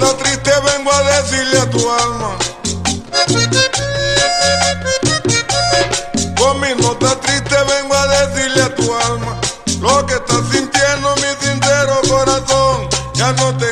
está triste, vengo a decirle a tu alma. Conmigo está triste, vengo a decirle a tu alma. Lo que estás sintiendo, mi sincero corazón, ya no te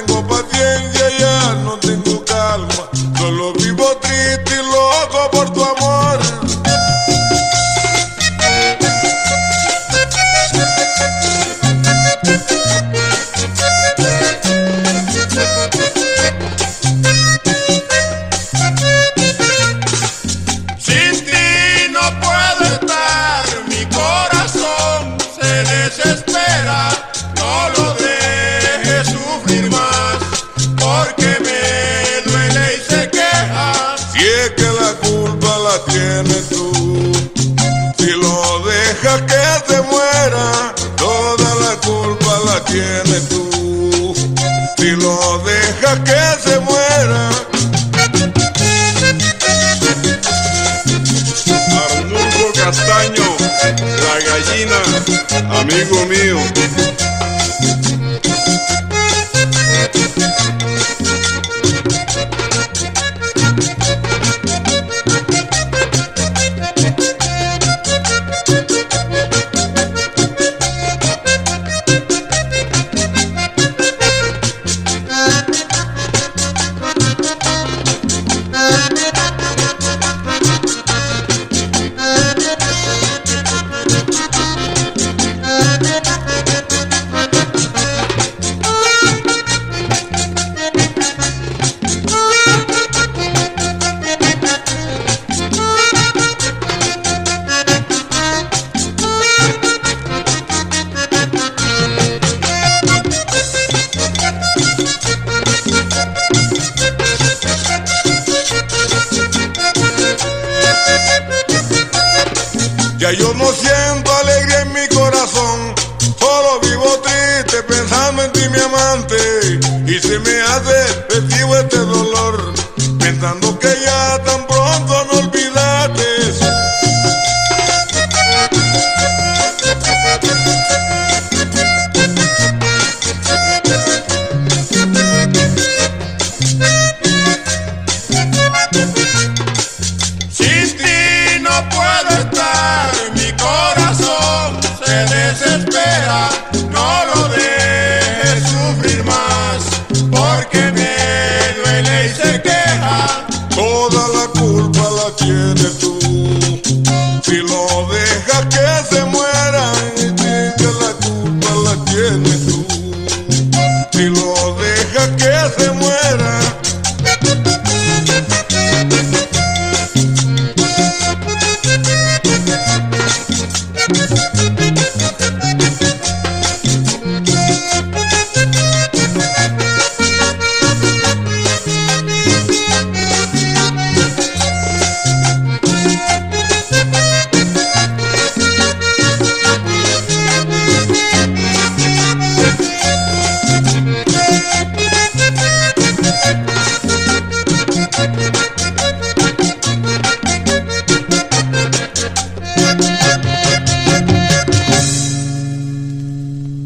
que te muera, toda la culpa la tienes tú. Si lo dejas que se muera. Arnulfo Castaño, la gallina, amigo mío. Ya yo no siento alegría en mi corazón, solo vivo triste pensando en ti mi amante y se me hace festivo este dolor, pensando que ya tan pronto me olvidaste. La culpa la tienes tú, si lo